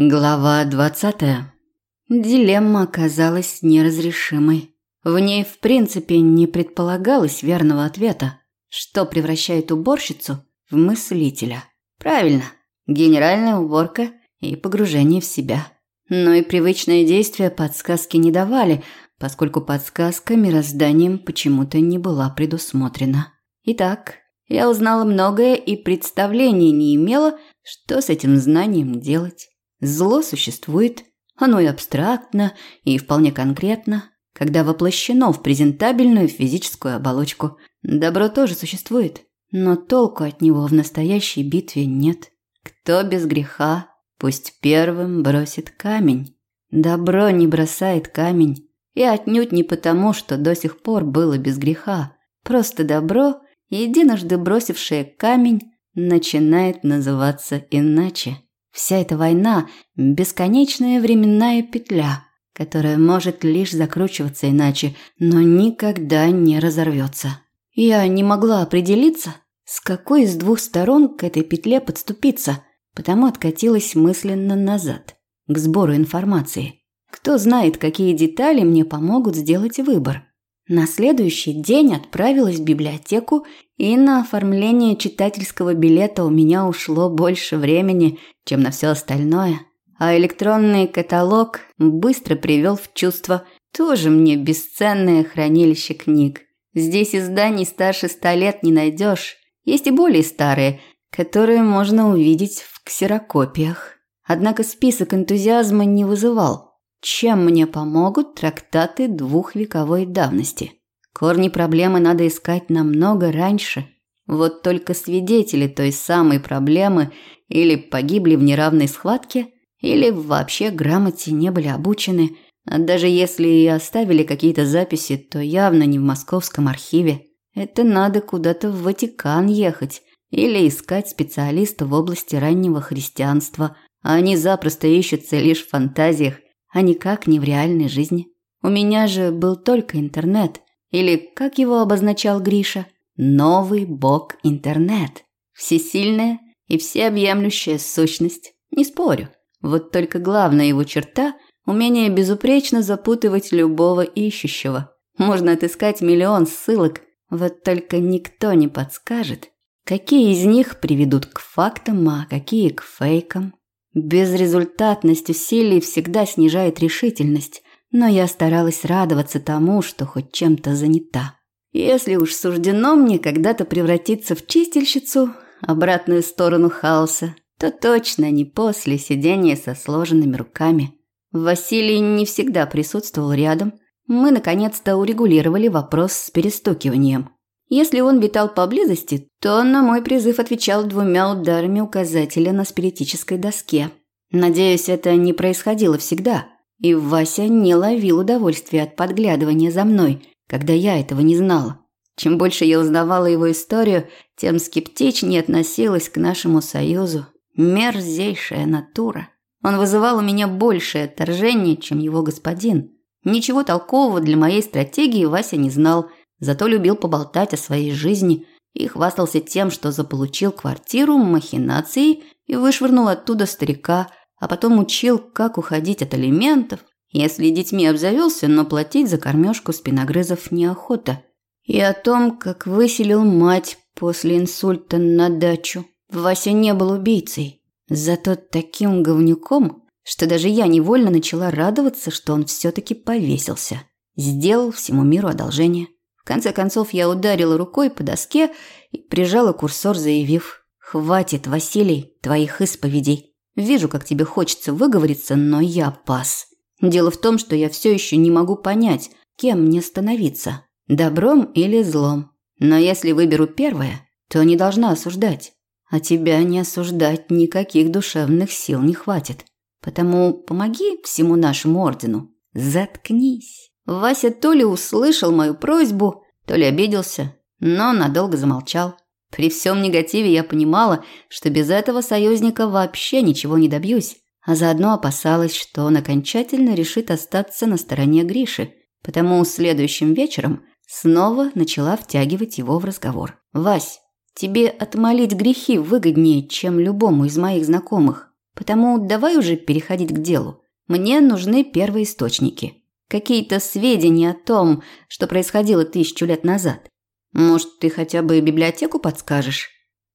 Глава двадцатая. Дилемма оказалась неразрешимой. В ней в принципе не предполагалось верного ответа, что превращает уборщицу в мыслителя. Правильно, генеральная уборка и погружение в себя. Но и привычные действия подсказки не давали, поскольку подсказка мирозданием почему-то не была предусмотрена. Итак, я узнала многое и представления не имела, что с этим знанием делать. Зло существует, оно и абстрактно, и вполне конкретно, когда воплощено в презентабельную физическую оболочку. Добро тоже существует, но толку от него в настоящей битве нет. Кто без греха, пусть первым бросит камень. Добро не бросает камень, и отнюдь не потому, что до сих пор было без греха. Просто добро, единожды бросившее камень, начинает называться иначе. Вся эта война – бесконечная временная петля, которая может лишь закручиваться иначе, но никогда не разорвется. Я не могла определиться, с какой из двух сторон к этой петле подступиться, потому откатилась мысленно назад, к сбору информации. Кто знает, какие детали мне помогут сделать выбор. На следующий день отправилась в библиотеку, и на оформление читательского билета у меня ушло больше времени, чем на все остальное. А электронный каталог быстро привел в чувство тоже мне бесценное хранилище книг. Здесь изданий старше ста лет не найдешь. Есть и более старые, которые можно увидеть в ксерокопиях. Однако список энтузиазма не вызывал – чем мне помогут трактаты двухвековой давности? Корни проблемы надо искать намного раньше. Вот только свидетели той самой проблемы или погибли в неравной схватке, или вообще грамоте не были обучены, а даже если и оставили какие-то записи, то явно не в московском архиве. Это надо куда-то в Ватикан ехать или искать специалиста в области раннего христианства, а они запросто ищутся лишь в фантазиях а никак не в реальной жизни. У меня же был только интернет, или, как его обозначал Гриша, новый бог интернет. Всесильная и всеобъемлющая сущность. Не спорю. Вот только главная его черта – умение безупречно запутывать любого ищущего. Можно отыскать миллион ссылок, вот только никто не подскажет, какие из них приведут к фактам, а какие к фейкам. Безрезультатность усилий всегда снижает решительность, но я старалась радоваться тому, что хоть чем-то занята. Если уж суждено мне когда-то превратиться в чистильщицу, обратную сторону хаоса, то точно не после сидения со сложенными руками. Василий не всегда присутствовал рядом. Мы наконец-то урегулировали вопрос с перестукиванием. Если он витал поблизости, то на мой призыв отвечал двумя ударами указателя на спиритической доске. Надеюсь, это не происходило всегда, и Вася не ловил удовольствия от подглядывания за мной, когда я этого не знала. Чем больше я узнавала его историю, тем скептичнее относилась к нашему союзу. Мерзейшая натура. Он вызывал у меня большее отторжение, чем его господин. Ничего толкового для моей стратегии Вася не знал – Зато любил поболтать о своей жизни и хвастался тем, что заполучил квартиру махинацией и вышвырнул оттуда старика, а потом учил, как уходить от алиментов, если детьми обзавелся, но платить за кормежку спиногрызов неохота. И о том, как выселил мать после инсульта на дачу. Вася не был убийцей, зато таким говнюком, что даже я невольно начала радоваться, что он все-таки повесился. Сделал всему миру одолжение конце концов я ударила рукой по доске и прижала курсор, заявив «Хватит, Василий, твоих исповедей. Вижу, как тебе хочется выговориться, но я пас. Дело в том, что я все еще не могу понять, кем мне становиться – добром или злом. Но если выберу первое, то не должна осуждать. А тебя не осуждать никаких душевных сил не хватит. Потому помоги всему нашему ордену. Заткнись. Вася то ли услышал мою просьбу, то ли обиделся, но надолго замолчал. При всем негативе я понимала, что без этого союзника вообще ничего не добьюсь, а заодно опасалась, что он окончательно решит остаться на стороне Гриши, потому следующим вечером снова начала втягивать его в разговор. «Вась, тебе отмолить грехи выгоднее, чем любому из моих знакомых. Потому давай уже переходить к делу. Мне нужны первоисточники. Какие-то сведения о том, что происходило тысячу лет назад. Может, ты хотя бы библиотеку подскажешь?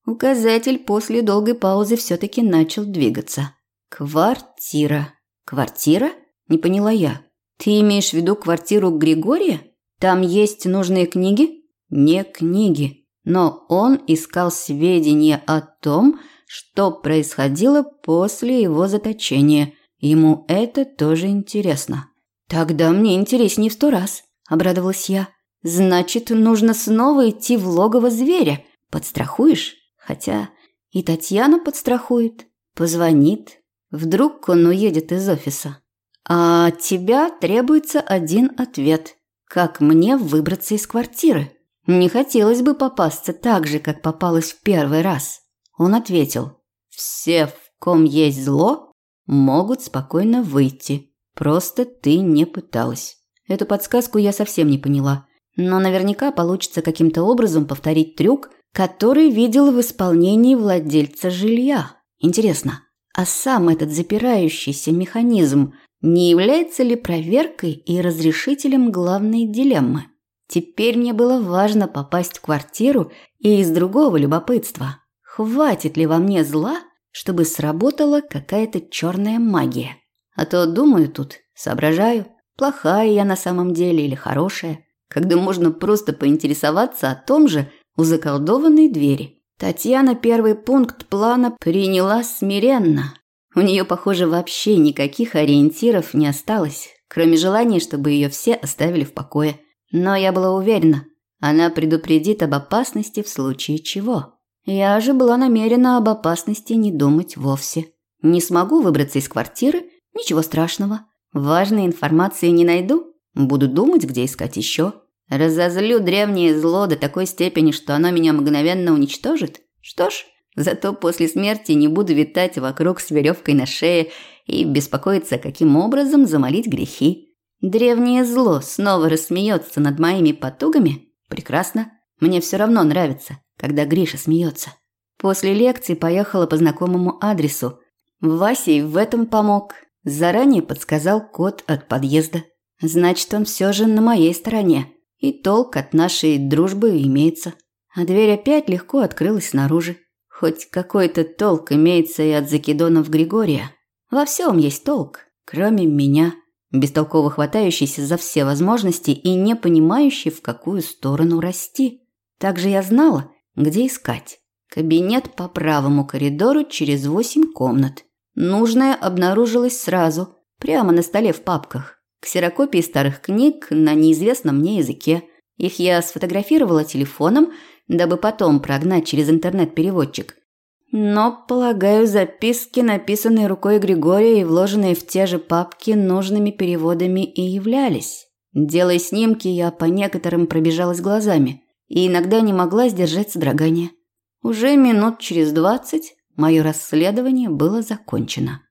Указатель после долгой паузы все-таки начал двигаться. Квартира. Квартира? Не поняла я. Ты имеешь в виду квартиру Григория? Там есть нужные книги? Не книги. Но он искал сведения о том, что происходило после его заточения. Ему это тоже интересно. Тогда мне интереснее в сто раз, обрадовалась я. Значит, нужно снова идти в логово зверя. Подстрахуешь? Хотя и Татьяна подстрахует, позвонит. Вдруг он уедет из офиса. А от тебя требуется один ответ. Как мне выбраться из квартиры? Не хотелось бы попасться так же, как попалась в первый раз. Он ответил. Все, в ком есть зло, могут спокойно выйти. Просто ты не пыталась. Эту подсказку я совсем не поняла. Но наверняка получится каким-то образом повторить трюк, который видел в исполнении владельца жилья. Интересно, а сам этот запирающийся механизм не является ли проверкой и разрешителем главной дилеммы? Теперь мне было важно попасть в квартиру и из другого любопытства. Хватит ли во мне зла, чтобы сработала какая-то черная магия? А то думаю тут, соображаю, плохая я на самом деле или хорошая, когда можно просто поинтересоваться о том же, у заколдованной двери. Татьяна первый пункт плана приняла смиренно. У нее, похоже, вообще никаких ориентиров не осталось, кроме желания, чтобы ее все оставили в покое. Но я была уверена, она предупредит об опасности в случае чего. Я же была намерена об опасности не думать вовсе. Не смогу выбраться из квартиры? Ничего страшного. Важной информации не найду? Буду думать, где искать еще. Разозлю древнее зло до такой степени, что оно меня мгновенно уничтожит? Что ж, зато после смерти не буду витать вокруг с веревкой на шее и беспокоиться, каким образом замолить грехи. Древнее зло снова рассмеется над моими потугами? Прекрасно. Мне все равно нравится, когда Гриша смеется. После лекции поехала по знакомому адресу. Васей в этом помог. Заранее подсказал код от подъезда. Значит, он все же на моей стороне и толк от нашей дружбы имеется. А дверь опять легко открылась снаружи. Хоть какой-то толк имеется и от закидонов Григория. Во всем есть толк, кроме меня, бестолково хватающийся за все возможности и не понимающий, в какую сторону расти. Также я знала, где искать. Кабинет по правому коридору через восемь комнат. Нужное обнаружилось сразу, прямо на столе в папках ксерокопии старых книг на неизвестном мне языке. Их я сфотографировала телефоном, дабы потом прогнать через интернет-переводчик. Но, полагаю, записки, написанные рукой Григория и вложенные в те же папки, нужными переводами и являлись. Делая снимки, я по некоторым пробежалась глазами и иногда не могла сдержать содрогание. Уже минут через двадцать мое расследование было закончено.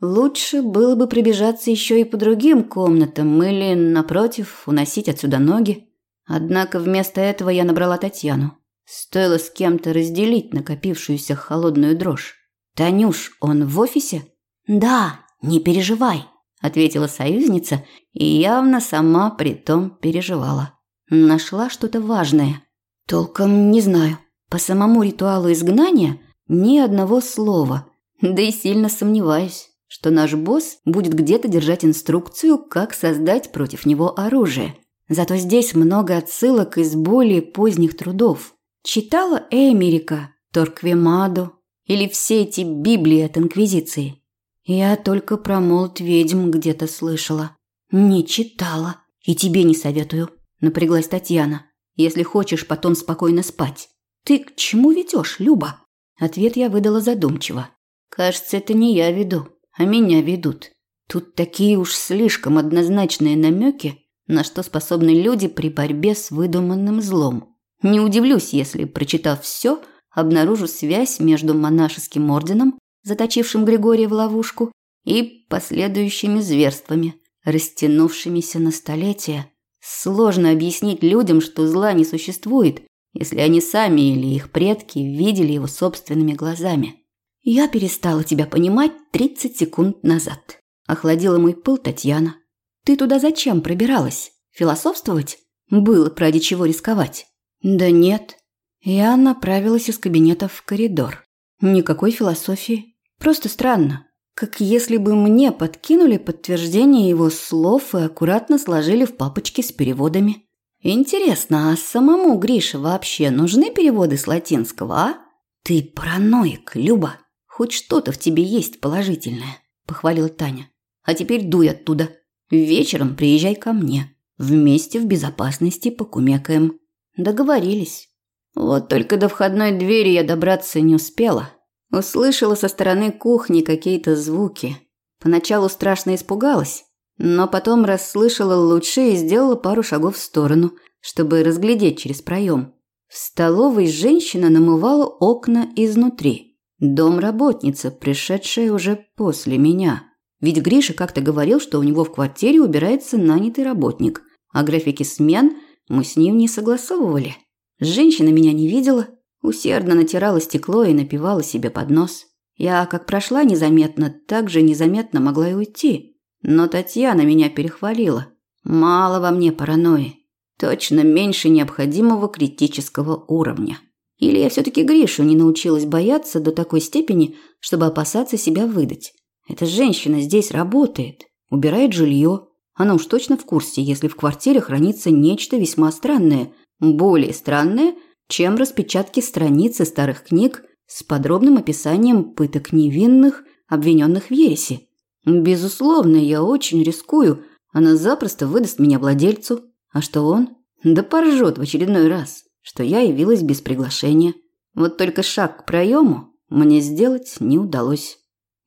Лучше было бы пробежаться еще и по другим комнатам или, напротив, уносить отсюда ноги. Однако вместо этого я набрала Татьяну. Стоило с кем-то разделить накопившуюся холодную дрожь. «Танюш, он в офисе?» «Да, не переживай», – ответила союзница и явно сама при том переживала. Нашла что-то важное. Толком не знаю. По самому ритуалу изгнания ни одного слова, да и сильно сомневаюсь что наш босс будет где-то держать инструкцию, как создать против него оружие. Зато здесь много отсылок из более поздних трудов. Читала Эмерика, Торквемаду или все эти Библии от Инквизиции. Я только про молот ведьм где-то слышала. Не читала. И тебе не советую, напряглась Татьяна. Если хочешь потом спокойно спать. Ты к чему ведешь, Люба? Ответ я выдала задумчиво. Кажется, это не я веду а меня ведут. Тут такие уж слишком однозначные намеки, на что способны люди при борьбе с выдуманным злом. Не удивлюсь, если, прочитав все, обнаружу связь между монашеским орденом, заточившим Григория в ловушку, и последующими зверствами, растянувшимися на столетия. Сложно объяснить людям, что зла не существует, если они сами или их предки видели его собственными глазами. Я перестала тебя понимать 30 секунд назад. Охладила мой пыл Татьяна. Ты туда зачем пробиралась? Философствовать? Было бы ради чего рисковать. Да нет. Я направилась из кабинета в коридор. Никакой философии. Просто странно. Как если бы мне подкинули подтверждение его слов и аккуратно сложили в папочки с переводами. Интересно, а самому Грише вообще нужны переводы с латинского, а? Ты параноик, Люба. Хоть что-то в тебе есть положительное, похвалила Таня. А теперь дуй оттуда. Вечером приезжай ко мне. Вместе в безопасности покумекаем. Договорились. Вот только до входной двери я добраться не успела. Услышала со стороны кухни какие-то звуки. Поначалу страшно испугалась, но потом расслышала лучше и сделала пару шагов в сторону, чтобы разглядеть через проем. В столовой женщина намывала окна изнутри. Домработница, пришедшая уже после меня. Ведь Гриша как-то говорил, что у него в квартире убирается нанятый работник, а графики смен мы с ним не согласовывали. Женщина меня не видела, усердно натирала стекло и напивала себе под нос. Я как прошла незаметно, так же незаметно могла и уйти. Но Татьяна меня перехвалила. Мало во мне паранойи. Точно меньше необходимого критического уровня. Или я все-таки Гришу не научилась бояться до такой степени, чтобы опасаться себя выдать. Эта женщина здесь работает, убирает жилье. Она уж точно в курсе, если в квартире хранится нечто весьма странное – более странное, чем распечатки страницы старых книг с подробным описанием пыток невинных, обвиненных в ереси. Безусловно, я очень рискую, она запросто выдаст меня владельцу. А что он? Да поржет в очередной раз, что я явилась без приглашения. Вот только шаг к проему мне сделать не удалось.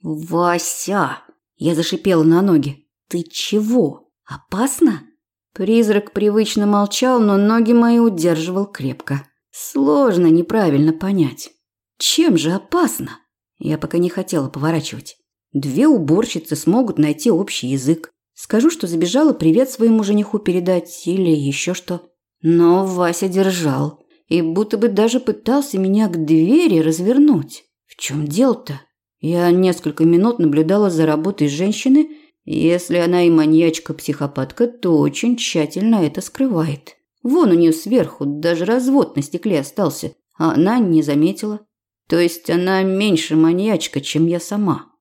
«Вася!» Я зашипела на ноги. «Ты чего? Опасно?» Призрак привычно молчал, но ноги мои удерживал крепко. Сложно неправильно понять. Чем же опасно? Я пока не хотела поворачивать. Две уборщицы смогут найти общий язык. Скажу, что забежала привет своему жениху передать или еще что. Но Вася держал и будто бы даже пытался меня к двери развернуть. В чем дело-то? Я несколько минут наблюдала за работой женщины если она и маньячка-психопатка, то очень тщательно это скрывает. Вон у нее сверху даже развод на стекле остался, а она не заметила. То есть она меньше маньячка, чем я сама.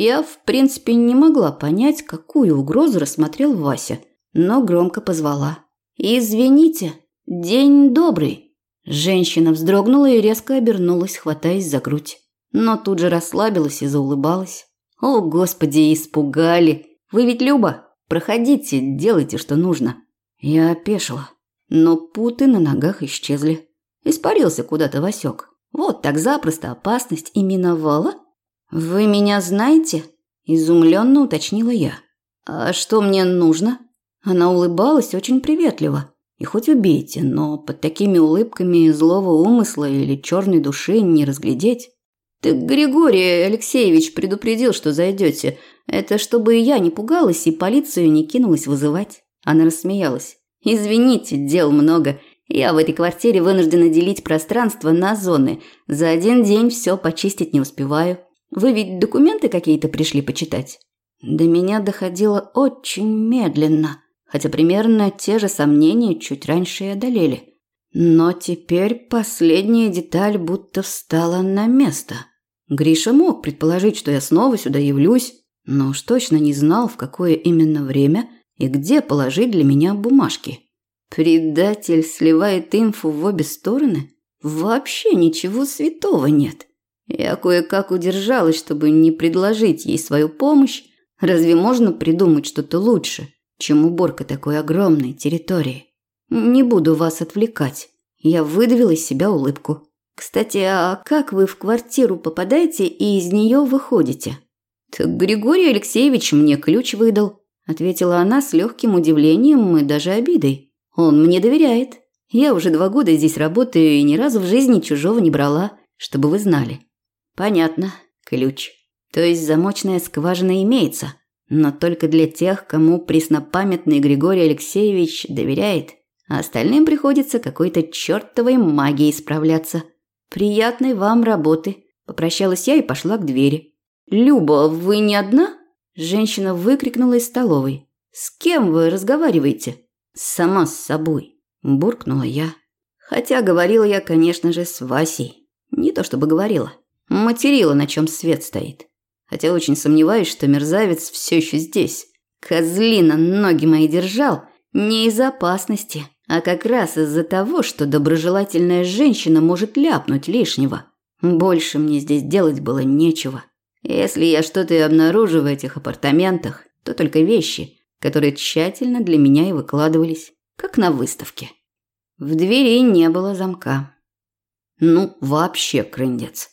Я, в принципе, не могла понять, какую угрозу рассмотрел Вася, но громко позвала. «Извините, день добрый!» Женщина вздрогнула и резко обернулась, хватаясь за грудь. Но тут же расслабилась и заулыбалась. О, господи, испугали. Вы ведь Люба? Проходите, делайте, что нужно. Я опешила, но путы на ногах исчезли. Испарился куда-то Васек. Вот так запросто опасность и миновала. Вы меня знаете? изумленно уточнила я. А что мне нужно? Она улыбалась очень приветливо. И хоть убейте, но под такими улыбками злого умысла или черной души не разглядеть. «Так Григорий Алексеевич предупредил, что зайдете. Это чтобы я не пугалась и полицию не кинулась вызывать». Она рассмеялась. «Извините, дел много. Я в этой квартире вынуждена делить пространство на зоны. За один день все почистить не успеваю. Вы ведь документы какие-то пришли почитать?» До меня доходило очень медленно, хотя примерно те же сомнения чуть раньше и одолели. Но теперь последняя деталь будто встала на место. Гриша мог предположить, что я снова сюда явлюсь, но уж точно не знал, в какое именно время и где положить для меня бумажки. Предатель сливает инфу в обе стороны? Вообще ничего святого нет. Я кое-как удержалась, чтобы не предложить ей свою помощь. Разве можно придумать что-то лучше, чем уборка такой огромной территории? Не буду вас отвлекать. Я выдавила из себя улыбку. Кстати, а как вы в квартиру попадаете и из нее выходите? Так Григорий Алексеевич мне ключ выдал, ответила она с легким удивлением и даже обидой. Он мне доверяет. Я уже два года здесь работаю и ни разу в жизни чужого не брала, чтобы вы знали. Понятно. Ключ. То есть замочная скважина имеется, но только для тех, кому преснопамятный Григорий Алексеевич доверяет, а остальным приходится какой-то чертовой магией справляться. Приятной вам работы. Попрощалась я и пошла к двери. «Люба, вы не одна?» Женщина выкрикнула из столовой. «С кем вы разговариваете?» «Сама с собой», – буркнула я. Хотя говорила я, конечно же, с Васей. Не то чтобы говорила. Материла, на чем свет стоит. Хотя очень сомневаюсь, что мерзавец все еще здесь. Козлина ноги мои держал не из опасности, а как раз из-за того, что доброжелательная женщина может ляпнуть лишнего. Больше мне здесь делать было нечего. Если я что-то и обнаружу в этих апартаментах, то только вещи, которые тщательно для меня и выкладывались, как на выставке. В двери не было замка. Ну, вообще крындец.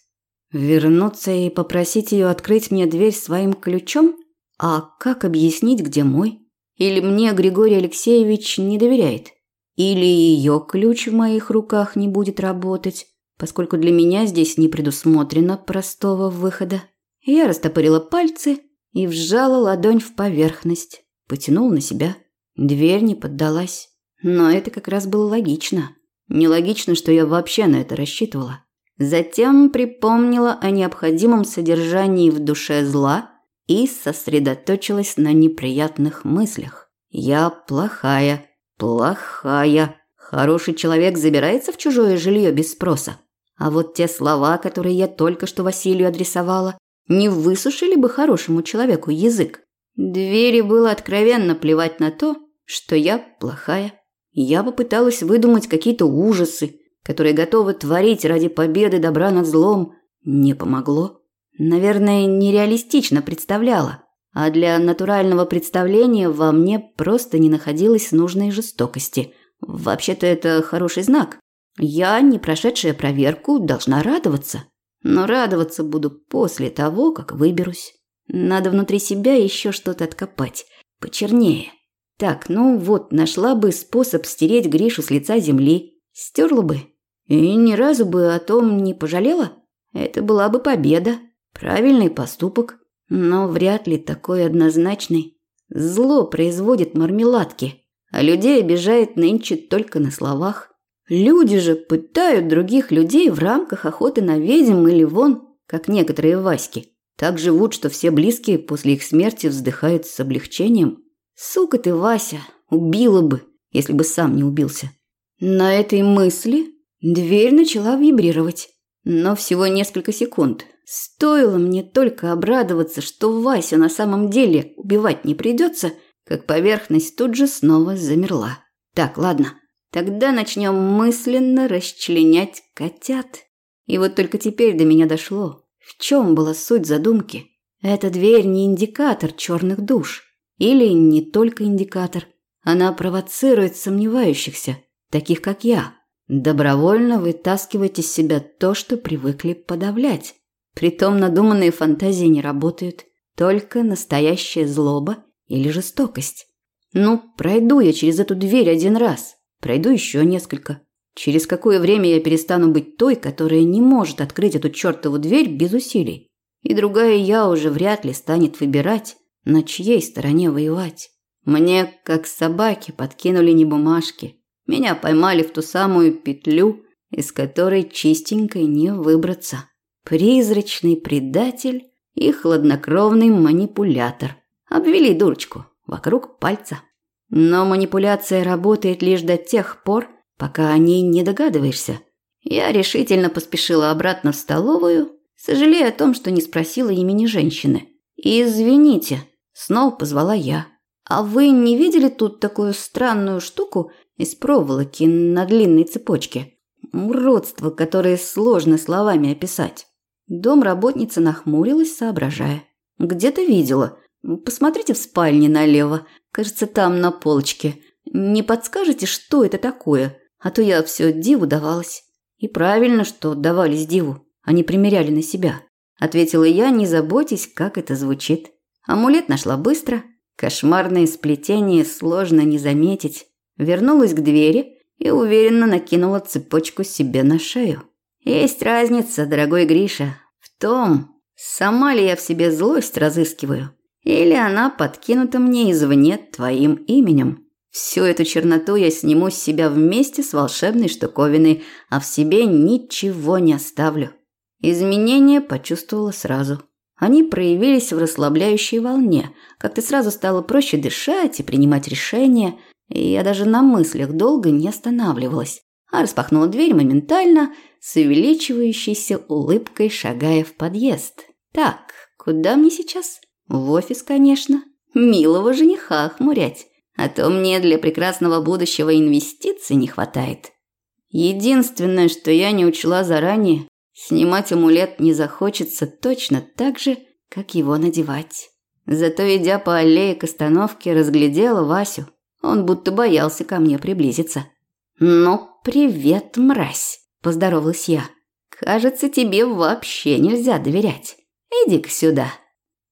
Вернуться и попросить ее открыть мне дверь своим ключом? А как объяснить, где мой? Или мне Григорий Алексеевич не доверяет? Или ее ключ в моих руках не будет работать, поскольку для меня здесь не предусмотрено простого выхода? Я растопырила пальцы и вжала ладонь в поверхность, потянул на себя. Дверь не поддалась. Но это как раз было логично. Нелогично, что я вообще на это рассчитывала. Затем припомнила о необходимом содержании в душе зла и сосредоточилась на неприятных мыслях. Я плохая, плохая. Хороший человек забирается в чужое жилье без спроса. А вот те слова, которые я только что Василию адресовала, не высушили бы хорошему человеку язык. Двери было откровенно плевать на то, что я плохая. Я попыталась выдумать какие-то ужасы, которые готовы творить ради победы добра над злом. Не помогло. Наверное, нереалистично представляла. А для натурального представления во мне просто не находилось нужной жестокости. Вообще-то это хороший знак. Я, не прошедшая проверку, должна радоваться. Но радоваться буду после того, как выберусь. Надо внутри себя еще что-то откопать. Почернее. Так, ну вот, нашла бы способ стереть Гришу с лица земли. Стерла бы. И ни разу бы о том не пожалела. Это была бы победа. Правильный поступок. Но вряд ли такой однозначный. Зло производит мармеладки, а людей обижает нынче только на словах. Люди же пытают других людей в рамках охоты на ведьм или вон, как некоторые Васьки. Так живут, что все близкие после их смерти вздыхают с облегчением. Сука ты, Вася, убила бы, если бы сам не убился. На этой мысли дверь начала вибрировать, но всего несколько секунд. Стоило мне только обрадоваться, что Вася на самом деле убивать не придется, как поверхность тут же снова замерла. Так, ладно, тогда начнем мысленно расчленять котят. И вот только теперь до меня дошло, в чем была суть задумки. Эта дверь не индикатор черных душ. Или не только индикатор. Она провоцирует сомневающихся, таких как я, добровольно вытаскивать из себя то, что привыкли подавлять. Притом надуманные фантазии не работают, только настоящая злоба или жестокость. Ну, пройду я через эту дверь один раз, пройду еще несколько. Через какое время я перестану быть той, которая не может открыть эту чертову дверь без усилий? И другая я уже вряд ли станет выбирать, на чьей стороне воевать? Мне, как собаке, подкинули не бумажки. Меня поймали в ту самую петлю, из которой чистенькой не выбраться. Призрачный предатель и хладнокровный манипулятор. Обвели дурочку вокруг пальца. Но манипуляция работает лишь до тех пор, пока о ней не догадываешься. Я решительно поспешила обратно в столовую, сожалея о том, что не спросила имени женщины. «Извините», Снова позвала я. А вы не видели тут такую странную штуку из проволоки на длинной цепочке? Уродство, которое сложно словами описать. Домработница нахмурилась, соображая. Где-то видела. Посмотрите в спальне налево. Кажется, там на полочке. Не подскажете, что это такое? А то я все диву давалась. И правильно, что давались диву, а не примеряли на себя. Ответила я, не заботясь, как это звучит. Амулет нашла быстро. Кошмарное сплетение сложно не заметить. Вернулась к двери и уверенно накинула цепочку себе на шею. Есть разница, дорогой Гриша, в том, сама ли я в себе злость разыскиваю, или она подкинута мне извне твоим именем. Всю эту черноту я сниму с себя вместе с волшебной штуковиной, а в себе ничего не оставлю. Изменения почувствовала сразу. Они проявились в расслабляющей волне. Как-то сразу стало проще дышать и принимать решения. И я даже на мыслях долго не останавливалась. А распахнула дверь моментально, с увеличивающейся улыбкой шагая в подъезд. Так, куда мне сейчас? В офис, конечно. Милого жениха хмурять. А то мне для прекрасного будущего инвестиций не хватает. Единственное, что я не учла заранее, снимать амулет не захочется точно так же, как его надевать. Зато, идя по аллее к остановке, разглядела Васю. Он будто боялся ко мне приблизиться. «Ну, привет, мразь!» – поздоровалась я. «Кажется, тебе вообще нельзя доверять. Иди-ка сюда.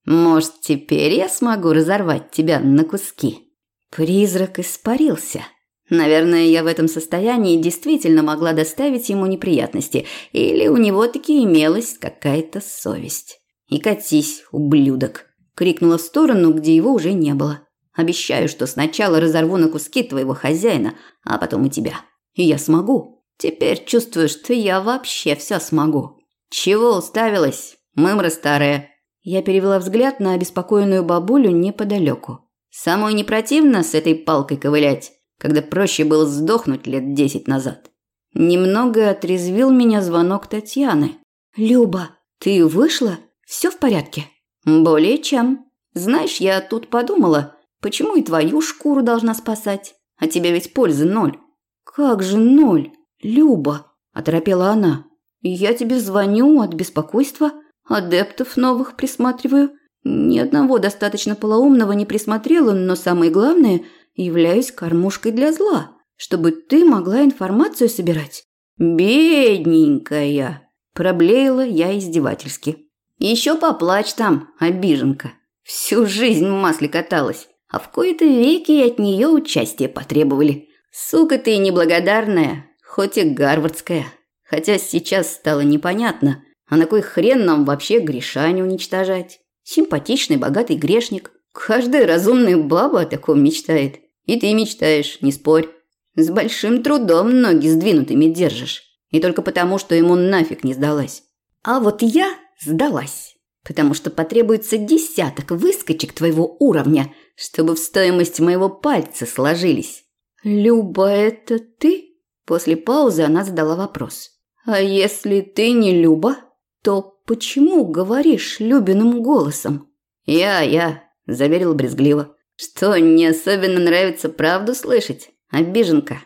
Может, теперь я смогу разорвать тебя на куски?» Призрак испарился. Наверное, я в этом состоянии действительно могла доставить ему неприятности, или у него таки имелась какая-то совесть. «И катись, ублюдок!» – крикнула в сторону, где его уже не было. «Обещаю, что сначала разорву на куски твоего хозяина, а потом и тебя. И я смогу. Теперь чувствую, что я вообще все смогу. Чего уставилась, мымра старая?» Я перевела взгляд на обеспокоенную бабулю неподалеку. Самой не противно с этой палкой ковылять, когда проще было сдохнуть лет десять назад. Немного отрезвил меня звонок Татьяны. «Люба, ты вышла? Все в порядке?» «Более чем. Знаешь, я тут подумала, почему и твою шкуру должна спасать, а тебе ведь пользы ноль». «Как же ноль? Люба!» – оторопела она. «Я тебе звоню от беспокойства, адептов новых присматриваю. Ни одного достаточно полоумного не присмотрела, но самое главное, являюсь кормушкой для зла, чтобы ты могла информацию собирать. Бедненькая, проблеяла я издевательски. Еще поплачь там, обиженка. Всю жизнь в масле каталась, а в кои-то веки от нее участие потребовали. Сука ты неблагодарная, хоть и гарвардская. Хотя сейчас стало непонятно, а на кой хрен нам вообще грешань уничтожать? Симпатичный, богатый грешник. Каждая разумная баба о таком мечтает. И ты мечтаешь, не спорь. С большим трудом ноги сдвинутыми держишь. И только потому, что ему нафиг не сдалась. А вот я сдалась. Потому что потребуется десяток выскочек твоего уровня, чтобы в стоимость моего пальца сложились. Люба, это ты? После паузы она задала вопрос. А если ты не Люба, то почему говоришь Любиным голосом?» «Я, я», – заверил брезгливо. «Что, не особенно нравится правду слышать, обиженка?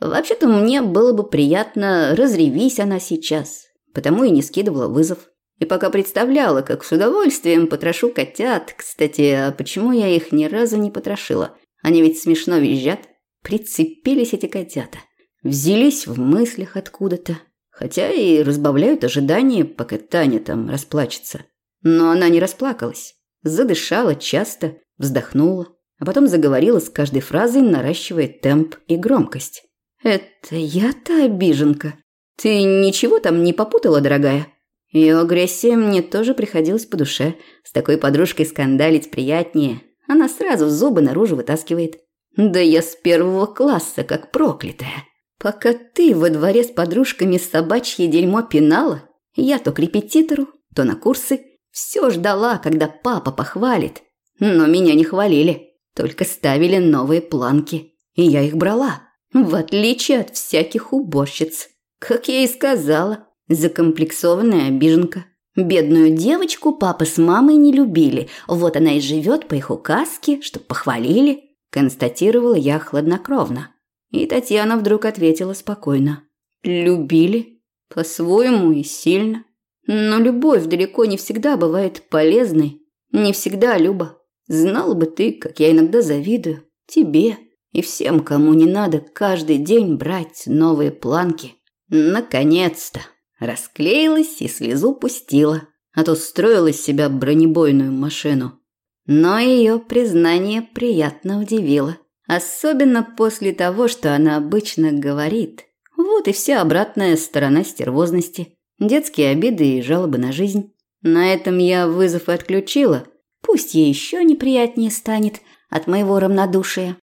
Вообще-то мне было бы приятно, разревись она сейчас, потому и не скидывала вызов. И пока представляла, как с удовольствием потрошу котят. Кстати, а почему я их ни разу не потрошила? Они ведь смешно визжат. Прицепились эти котята. Взялись в мыслях откуда-то. Хотя и разбавляют ожидания, пока Таня там расплачется. Но она не расплакалась. Задышала часто, вздохнула, а потом заговорила с каждой фразой, наращивая темп и громкость. «Это я-то обиженка. Ты ничего там не попутала, дорогая?» Ее агрессия мне тоже приходилась по душе. С такой подружкой скандалить приятнее. Она сразу зубы наружу вытаскивает. Да я с первого класса как проклятая. Пока ты во дворе с подружками собачье дерьмо пинала, я то к репетитору, то на курсы, все ждала, когда папа похвалит. Но меня не хвалили, только ставили новые планки. И я их брала, в отличие от всяких уборщиц. Как я и сказала, закомплексованная обиженка. Бедную девочку папа с мамой не любили, вот она и живет по их указке, чтоб похвалили, констатировала я хладнокровно. И Татьяна вдруг ответила спокойно. «Любили? По-своему и сильно. Но любовь далеко не всегда бывает полезной. Не всегда, Люба. Знала бы ты, как я иногда завидую. Тебе и всем, кому не надо каждый день брать новые планки. Наконец-то!» Расклеилась и слезу пустила, а то строила из себя бронебойную машину. Но ее признание приятно удивило. Особенно после того, что она обычно говорит. Вот и вся обратная сторона стервозности. Детские обиды и жалобы на жизнь. На этом я вызов отключила. Пусть ей еще неприятнее станет от моего равнодушия.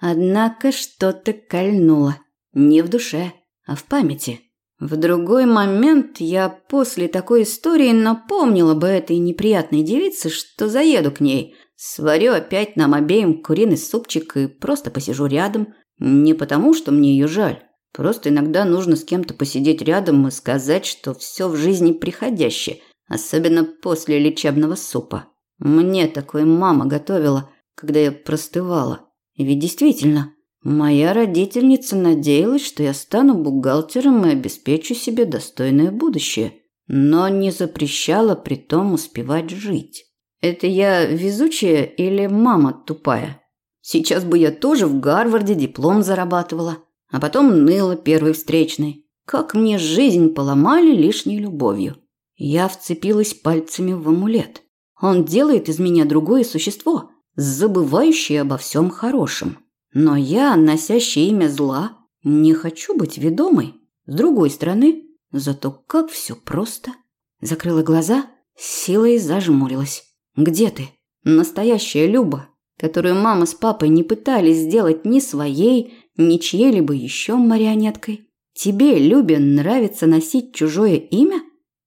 Однако что-то кольнуло. Не в душе, а в памяти. В другой момент я после такой истории напомнила бы этой неприятной девице, что заеду к ней, сварю опять нам обеим куриный супчик и просто посижу рядом. Не потому, что мне ее жаль. Просто иногда нужно с кем-то посидеть рядом и сказать, что все в жизни приходящее, особенно после лечебного супа. Мне такое мама готовила, когда я простывала. И ведь действительно, моя родительница надеялась, что я стану бухгалтером и обеспечу себе достойное будущее, но не запрещала при том успевать жить. Это я везучая или мама тупая? Сейчас бы я тоже в Гарварде диплом зарабатывала, а потом ныла первой встречной. Как мне жизнь поломали лишней любовью. Я вцепилась пальцами в амулет. Он делает из меня другое существо, забывающее обо всем хорошем. Но я, носящая имя зла, не хочу быть ведомой. С другой стороны, зато как все просто. Закрыла глаза, силой зажмурилась. Где ты? Настоящая Люба, которую мама с папой не пытались сделать ни своей, ни чьей-либо еще марионеткой. Тебе, Любе, нравится носить чужое имя?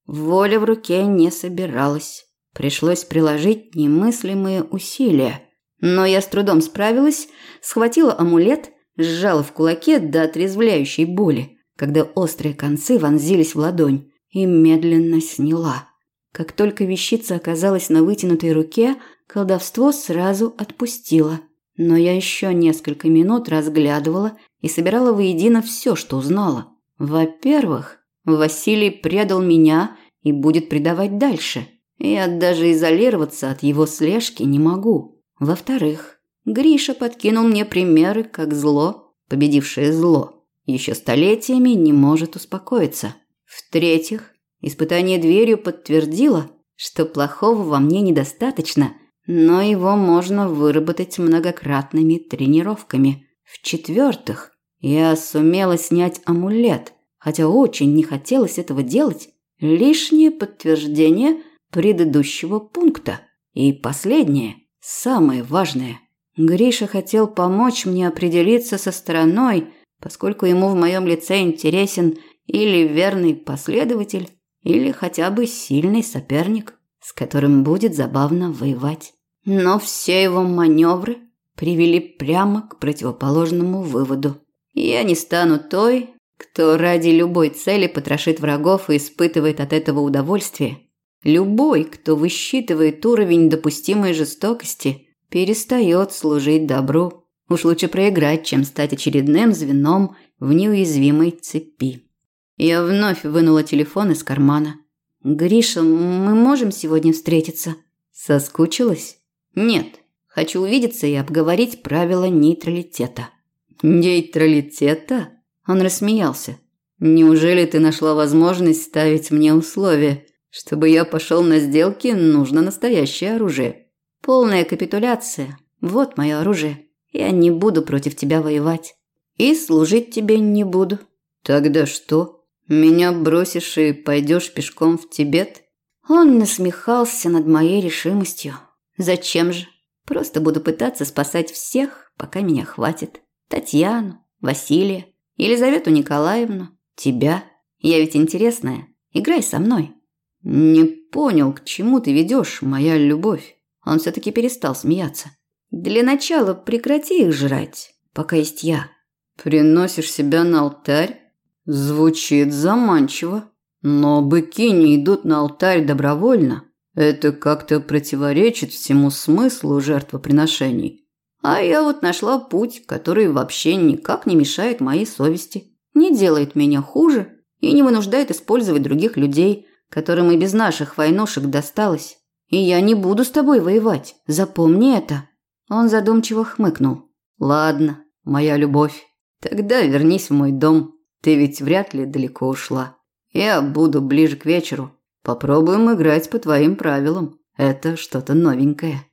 Воля в руке не собиралась. Пришлось приложить немыслимые усилия. Но я с трудом справилась, схватила амулет, сжала в кулаке до отрезвляющей боли, когда острые концы вонзились в ладонь, и медленно сняла. Как только вещица оказалась на вытянутой руке, колдовство сразу отпустило. Но я еще несколько минут разглядывала и собирала воедино все, что узнала. Во-первых, Василий предал меня и будет предавать дальше. Я даже изолироваться от его слежки не могу. Во-вторых, Гриша подкинул мне примеры, как зло, победившее зло, еще столетиями не может успокоиться. В-третьих, Испытание дверью подтвердило, что плохого во мне недостаточно, но его можно выработать многократными тренировками. В-четвертых, я сумела снять амулет, хотя очень не хотелось этого делать. Лишнее подтверждение предыдущего пункта. И последнее, самое важное. Гриша хотел помочь мне определиться со стороной, поскольку ему в моем лице интересен или верный последователь, или хотя бы сильный соперник, с которым будет забавно воевать. Но все его маневры привели прямо к противоположному выводу. Я не стану той, кто ради любой цели потрошит врагов и испытывает от этого удовольствие. Любой, кто высчитывает уровень допустимой жестокости, перестает служить добру. Уж лучше проиграть, чем стать очередным звеном в неуязвимой цепи. Я вновь вынула телефон из кармана. «Гриша, мы можем сегодня встретиться?» Соскучилась? «Нет. Хочу увидеться и обговорить правила нейтралитета». «Нейтралитета?» Он рассмеялся. «Неужели ты нашла возможность ставить мне условия? Чтобы я пошел на сделки, нужно настоящее оружие». «Полная капитуляция. Вот мое оружие. Я не буду против тебя воевать. И служить тебе не буду». «Тогда что?» Меня бросишь и пойдешь пешком в Тибет? Он насмехался над моей решимостью. Зачем же? Просто буду пытаться спасать всех, пока меня хватит. Татьяну, Василия, Елизавету Николаевну, тебя. Я ведь интересная. Играй со мной. Не понял, к чему ты ведешь, моя любовь. Он все-таки перестал смеяться. Для начала прекрати их жрать, пока есть я. Приносишь себя на алтарь? Звучит заманчиво. Но быки не идут на алтарь добровольно. Это как-то противоречит всему смыслу жертвоприношений. А я вот нашла путь, который вообще никак не мешает моей совести, не делает меня хуже и не вынуждает использовать других людей, которым и без наших войнушек досталось. И я не буду с тобой воевать, запомни это. Он задумчиво хмыкнул. Ладно, моя любовь, тогда вернись в мой дом. Ты ведь вряд ли далеко ушла. Я буду ближе к вечеру. Попробуем играть по твоим правилам. Это что-то новенькое.